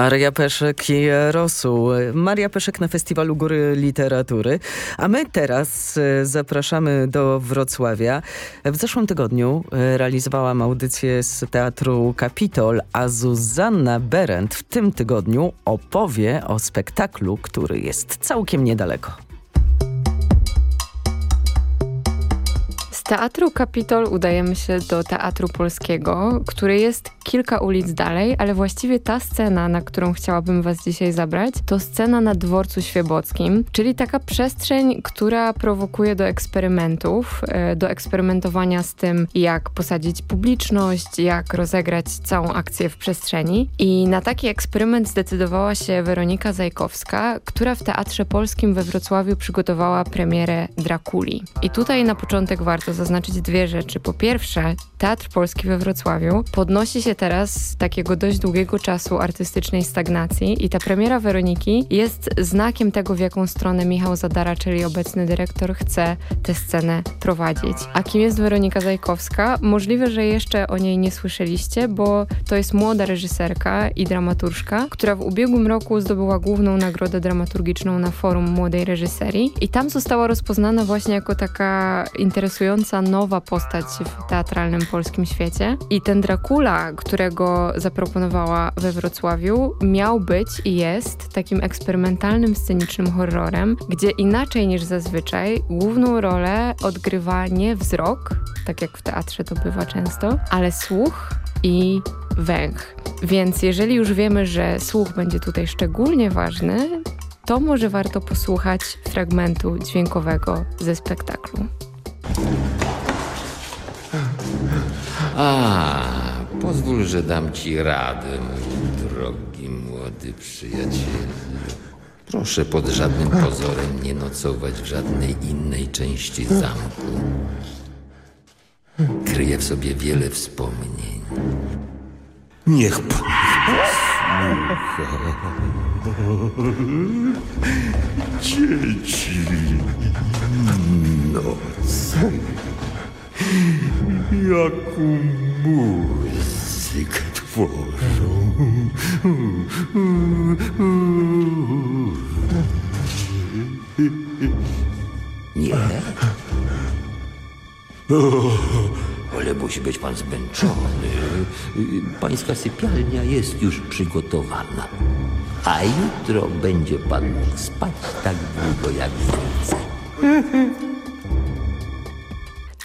Maria Peszek i Rosół. Maria Peszek na Festiwalu Góry Literatury. A my teraz e, zapraszamy do Wrocławia. W zeszłym tygodniu e, realizowałam audycję z Teatru Kapitol, a Zuzanna Berendt w tym tygodniu opowie o spektaklu, który jest całkiem niedaleko. Teatru Kapitol udajemy się do Teatru Polskiego, który jest kilka ulic dalej, ale właściwie ta scena, na którą chciałabym was dzisiaj zabrać, to scena na Dworcu Świebockim, czyli taka przestrzeń, która prowokuje do eksperymentów, e, do eksperymentowania z tym, jak posadzić publiczność, jak rozegrać całą akcję w przestrzeni. I na taki eksperyment zdecydowała się Weronika Zajkowska, która w Teatrze Polskim we Wrocławiu przygotowała premierę Drakuli. I tutaj na początek warto zaznaczyć dwie rzeczy. Po pierwsze, Teatr Polski we Wrocławiu podnosi się teraz z takiego dość długiego czasu artystycznej stagnacji i ta premiera Weroniki jest znakiem tego, w jaką stronę Michał Zadara, czyli obecny dyrektor, chce tę scenę prowadzić. A kim jest Weronika Zajkowska? Możliwe, że jeszcze o niej nie słyszeliście, bo to jest młoda reżyserka i dramaturżka, która w ubiegłym roku zdobyła główną nagrodę dramaturgiczną na forum młodej reżyserii i tam została rozpoznana właśnie jako taka interesująca nowa postać w teatralnym polskim świecie. I ten Dracula, którego zaproponowała we Wrocławiu, miał być i jest takim eksperymentalnym scenicznym horrorem, gdzie inaczej niż zazwyczaj główną rolę odgrywa nie wzrok, tak jak w teatrze to bywa często, ale słuch i węch. Więc jeżeli już wiemy, że słuch będzie tutaj szczególnie ważny, to może warto posłuchać fragmentu dźwiękowego ze spektaklu. A, pozwól, że dam ci radę, mój drogi młody przyjacielu. Proszę pod żadnym pozorem nie nocować w żadnej innej części zamku. Kryje w sobie wiele wspomnień. Niech pan. Dzieci noc. Jaką muzykę tworzą. Nie? Ale musi być pan zmęczony. Pańska sypialnia jest już przygotowana. A jutro będzie pan mógł spać tak długo, jak zechce.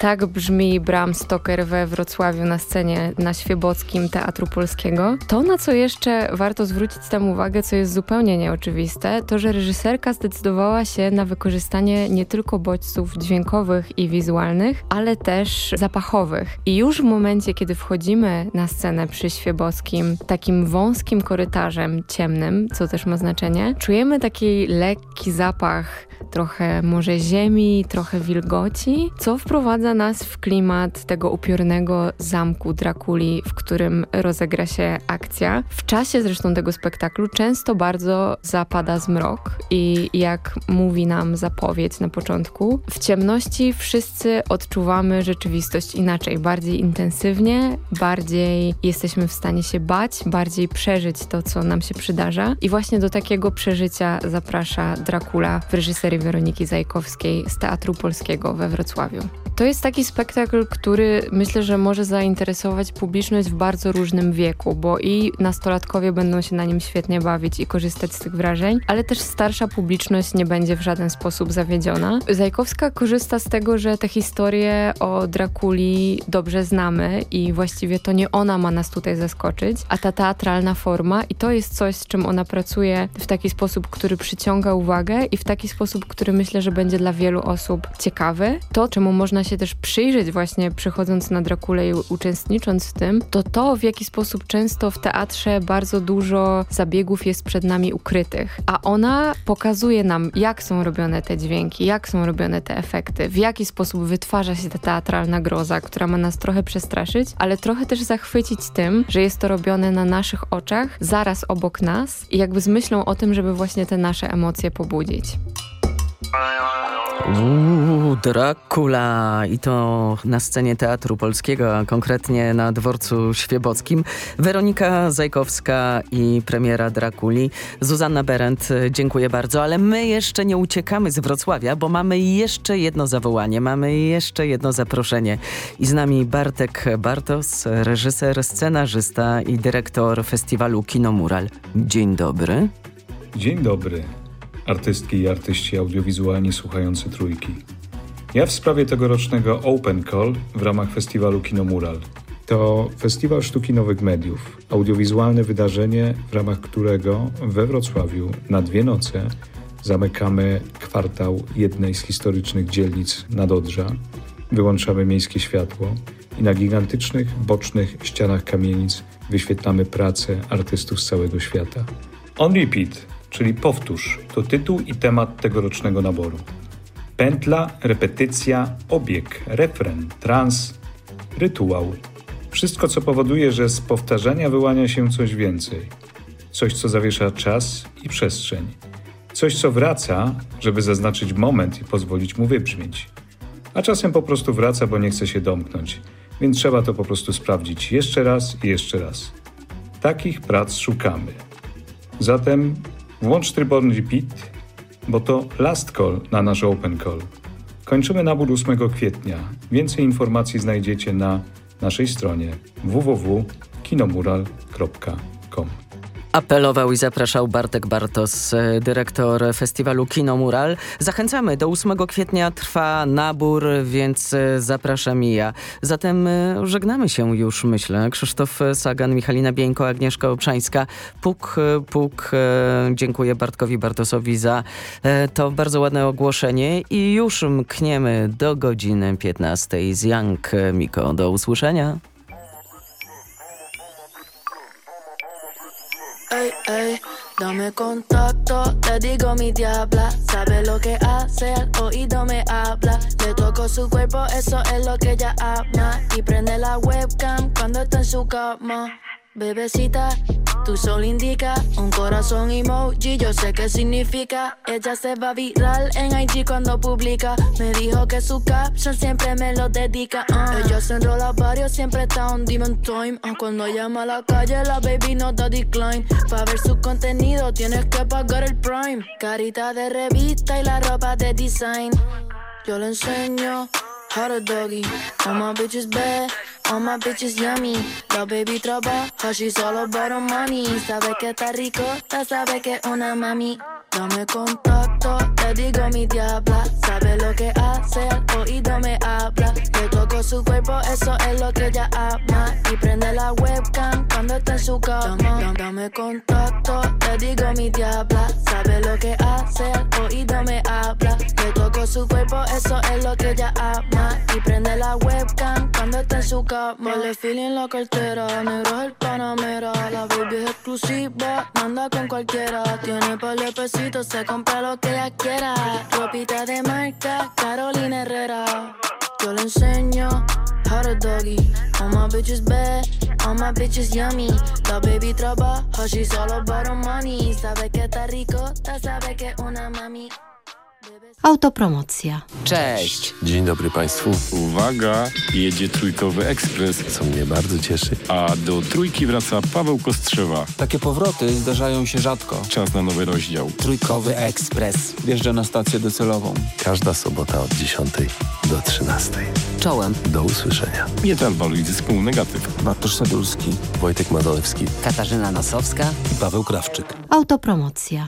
Tak brzmi Bram Stoker we Wrocławiu na scenie na Świebockim Teatru Polskiego. To, na co jeszcze warto zwrócić tam uwagę, co jest zupełnie nieoczywiste, to, że reżyserka zdecydowała się na wykorzystanie nie tylko bodźców dźwiękowych i wizualnych, ale też zapachowych. I już w momencie, kiedy wchodzimy na scenę przy Świebockim, takim wąskim korytarzem ciemnym, co też ma znaczenie, czujemy taki lekki zapach trochę może ziemi, trochę wilgoci, co wprowadza nas w klimat tego upiornego zamku Drakuli, w którym rozegra się akcja. W czasie zresztą tego spektaklu często bardzo zapada zmrok i jak mówi nam zapowiedź na początku, w ciemności wszyscy odczuwamy rzeczywistość inaczej, bardziej intensywnie, bardziej jesteśmy w stanie się bać, bardziej przeżyć to, co nam się przydarza i właśnie do takiego przeżycia zaprasza Dracula w reżyserii Weroniki Zajkowskiej z Teatru Polskiego we Wrocławiu. To jest taki spektakl, który myślę, że może zainteresować publiczność w bardzo różnym wieku, bo i nastolatkowie będą się na nim świetnie bawić i korzystać z tych wrażeń, ale też starsza publiczność nie będzie w żaden sposób zawiedziona. Zajkowska korzysta z tego, że te historie o Drakuli dobrze znamy i właściwie to nie ona ma nas tutaj zaskoczyć, a ta teatralna forma i to jest coś, z czym ona pracuje w taki sposób, który przyciąga uwagę i w taki sposób, który myślę, że będzie dla wielu osób ciekawy. To, czemu można się też przyjrzeć właśnie przychodząc na Drakulę i uczestnicząc w tym, to to, w jaki sposób często w teatrze bardzo dużo zabiegów jest przed nami ukrytych. A ona pokazuje nam, jak są robione te dźwięki, jak są robione te efekty, w jaki sposób wytwarza się ta teatralna groza, która ma nas trochę przestraszyć, ale trochę też zachwycić tym, że jest to robione na naszych oczach, zaraz obok nas i jakby z myślą o tym, żeby właśnie te nasze emocje pobudzić. Uuu, Dracula i to na scenie Teatru Polskiego, a konkretnie na dworcu Świebockim. Weronika Zajkowska i premiera Drakuli. Zuzanna Berendt, dziękuję bardzo, ale my jeszcze nie uciekamy z Wrocławia, bo mamy jeszcze jedno zawołanie, mamy jeszcze jedno zaproszenie. I z nami Bartek Bartos, reżyser, scenarzysta i dyrektor festiwalu Kinomural. Dzień dobry. Dzień dobry artystki i artyści audiowizualni słuchający trójki. Ja w sprawie tegorocznego Open Call w ramach festiwalu Kinomural. To festiwal sztuki nowych mediów, audiowizualne wydarzenie, w ramach którego we Wrocławiu na dwie noce zamykamy kwartał jednej z historycznych dzielnic Nadodrza, wyłączamy miejskie światło i na gigantycznych, bocznych ścianach kamienic wyświetlamy pracę artystów z całego świata. On repeat czyli powtórz, to tytuł i temat tegorocznego naboru. Pętla, repetycja, obieg, refren, trans, rytuał. Wszystko, co powoduje, że z powtarzania wyłania się coś więcej. Coś, co zawiesza czas i przestrzeń. Coś, co wraca, żeby zaznaczyć moment i pozwolić mu wybrzmieć. A czasem po prostu wraca, bo nie chce się domknąć, więc trzeba to po prostu sprawdzić jeszcze raz i jeszcze raz. Takich prac szukamy. Zatem Włącz tryb on repeat, bo to last call na nasz open call. Kończymy nabór 8 kwietnia. Więcej informacji znajdziecie na naszej stronie www kinomural.com. Apelował i zapraszał Bartek Bartos, e, dyrektor festiwalu Kino Mural. Zachęcamy, do 8 kwietnia trwa nabór, więc e, zapraszam i ja. Zatem e, żegnamy się już, myślę. Krzysztof Sagan, Michalina Bieńko, Agnieszka Obszańska. Puk, puk. Dziękuję Bartkowi Bartosowi za to bardzo ładne ogłoszenie i już mkniemy do godziny 15 z Young Miko. Do usłyszenia. Ey, ey, dame contacto, le digo mi diabla. Sabe lo que hace, al oído me habla. Le toco su cuerpo, eso es lo que ella ama. Y prende la webcam cuando está en su cama. Bebecita, tu sol indica un corazón emoji, yo sé qué significa. Ella se va viral en IG cuando publica. Me dijo que su caption siempre me lo dedica. ah. Ella se enrola varios, siempre está on demon time. Cuando llama a la calle, la baby no da decline. Pa' ver su contenido tienes que pagar el prime. Carita de revista y la ropa de design. Yo le enseño how to doggy. All my bitches bad, all my bitches yummy. La baby trabaja, she's all about her money. Sabe que está rico, ya sabe que una mami. Dame contacto, le digo mi diabla. Sabe lo que hace, oído me habla. Toco su cuerpo, eso es lo que ella ama. Y prende la webcam cuando está en su cama. Dame, contacto, le digo mi diabla. Sabe lo que hace, oído me habla. Le toco su cuerpo, eso es lo que ella ama. Y prende la webcam cuando está en su cama. Le feeling en la cartera, negro es el panamera. La baby es exclusiva, manda con cualquiera. Tiene par de se compra lo que ella quiera. Ropita de marca, Carolina Herrera. Yo le enseño how to doggy. All my bitches bad, all my bitches yummy. La baby trabaja, she's all about her money. Sabe que está rico, ya sabe que una mami. Autopromocja. Cześć! Dzień dobry Państwu. Uwaga, jedzie trójkowy ekspres, co mnie bardzo cieszy. A do trójki wraca Paweł Kostrzewa. Takie powroty zdarzają się rzadko. Czas na nowy rozdział. Trójkowy ekspres. Wjeżdża na stację docelową. Każda sobota od 10 do 13. Czołem. Do usłyszenia. Mietal Waluj Zespół Negatyw. Bartosz Sadulski. Wojtek Madolewski. Katarzyna Nosowska. I Paweł Krawczyk. Autopromocja.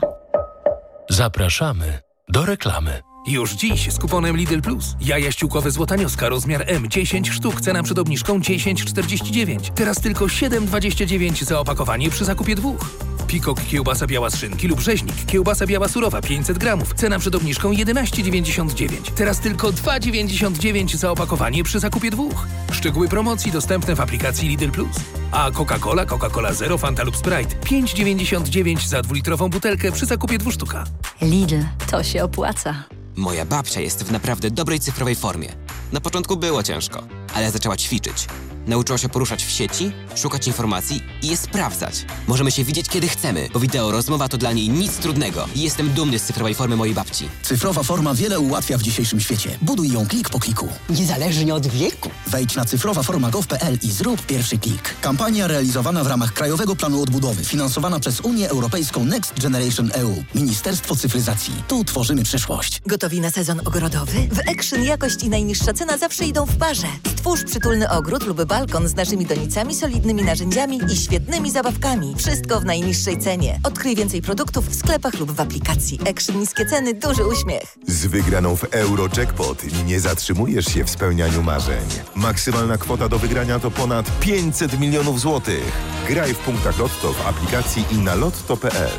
Zapraszamy do reklamy. Już dziś z kuponem Lidl Plus. Jaja ściółkowe złotanioska rozmiar M 10 sztuk, cena przed obniżką 10,49. Teraz tylko 7,29 za opakowanie przy zakupie dwóch. Pikok kiełbasa biała z szynki lub rzeźnik kiełbasa biała surowa 500 gramów. Cena przed obniżką 11,99. Teraz tylko 2,99 za opakowanie przy zakupie dwóch. Szczegóły promocji dostępne w aplikacji Lidl Plus. A Coca-Cola, Coca-Cola Zero, Fanta lub Sprite 5,99 za dwulitrową butelkę przy zakupie dwóch sztuka. Lidl, to się opłaca. Moja babcia jest w naprawdę dobrej cyfrowej formie. Na początku było ciężko, ale zaczęła ćwiczyć. Nauczyła się poruszać w sieci, szukać informacji i je sprawdzać. Możemy się widzieć kiedy chcemy, bo wideo rozmowa to dla niej nic trudnego. I jestem dumny z cyfrowej formy mojej babci. Cyfrowa forma wiele ułatwia w dzisiejszym świecie. Buduj ją klik po kliku. Niezależnie od wieku. Wejdź na cyfrowaforma.gov.pl i zrób pierwszy klik. Kampania realizowana w ramach Krajowego Planu Odbudowy, finansowana przez Unię Europejską Next Generation EU. Ministerstwo Cyfryzacji. Tu tworzymy przyszłość. Gotowi na sezon ogrodowy? W Action jakość i najniższa cena zawsze idą w parze. Stwórz przytulny ogród lub balkon z naszymi donicami, solidnymi narzędziami i świetnymi zabawkami. Wszystko w najniższej cenie. Odkryj więcej produktów w sklepach lub w aplikacji. Action niskie ceny, duży uśmiech. Z wygraną w Eurojackpot nie zatrzymujesz się w spełnianiu marzeń. Maksymalna kwota do wygrania to ponad 500 milionów złotych. Graj w punktach Lotto w aplikacji i na lotto.pl.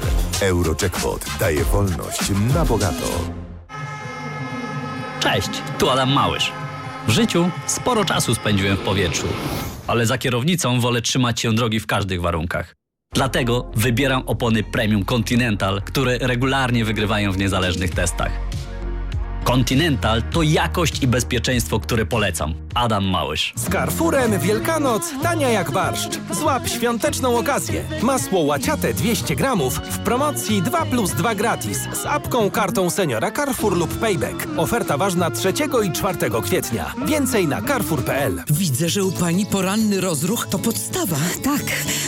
Eurojackpot daje wolność na bogato. Cześć, tu Adam Małysz. W życiu sporo czasu spędziłem w powietrzu, ale za kierownicą wolę trzymać się drogi w każdych warunkach. Dlatego wybieram opony Premium Continental, które regularnie wygrywają w niezależnych testach. Continental to jakość i bezpieczeństwo, które polecam. Adam Małysz. Z Carrefourem Wielkanoc tania jak barszcz. Złap świąteczną okazję. Masło łaciate 200 gramów w promocji 2 plus 2 gratis z apką, kartą seniora Carrefour lub Payback. Oferta ważna 3 i 4 kwietnia. Więcej na carrefour.pl. Widzę, że u pani poranny rozruch to podstawa. Tak,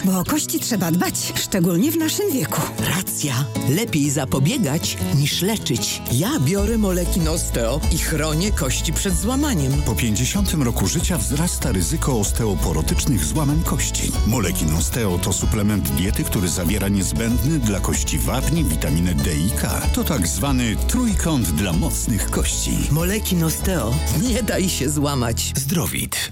bo o kości trzeba dbać, szczególnie w naszym wieku. Racja. Lepiej zapobiegać niż leczyć. Ja biorę moleki Osteo i chronię kości przed złamaniem. Po 50 roku życia wzrasta ryzyko osteoporotycznych złamań kości. Molekin Osteo to suplement diety, który zawiera niezbędny dla kości wapń, witaminę D i K. To tak zwany trójkąt dla mocnych kości. Molekin Osteo. Nie daj się złamać. Zdrowit.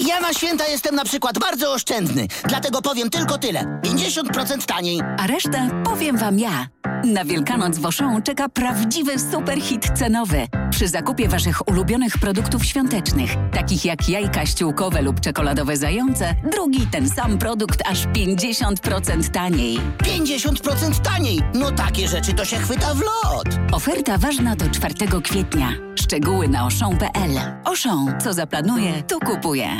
Ja na święta jestem na przykład bardzo oszczędny, dlatego powiem tylko tyle. 50% taniej. A resztę powiem wam ja. Na Wielkanoc w Auchan czeka prawdziwy superhit cenowy. Przy zakupie waszych ulubionych produktów świątecznych, takich jak jajka ściółkowe lub czekoladowe zające, drugi ten sam produkt aż 50% taniej. 50% taniej. No takie rzeczy to się chwyta w lot. Oferta ważna do 4 kwietnia. Szczegóły na oszą.pl. Oszą, co zaplanuje, to kupuje.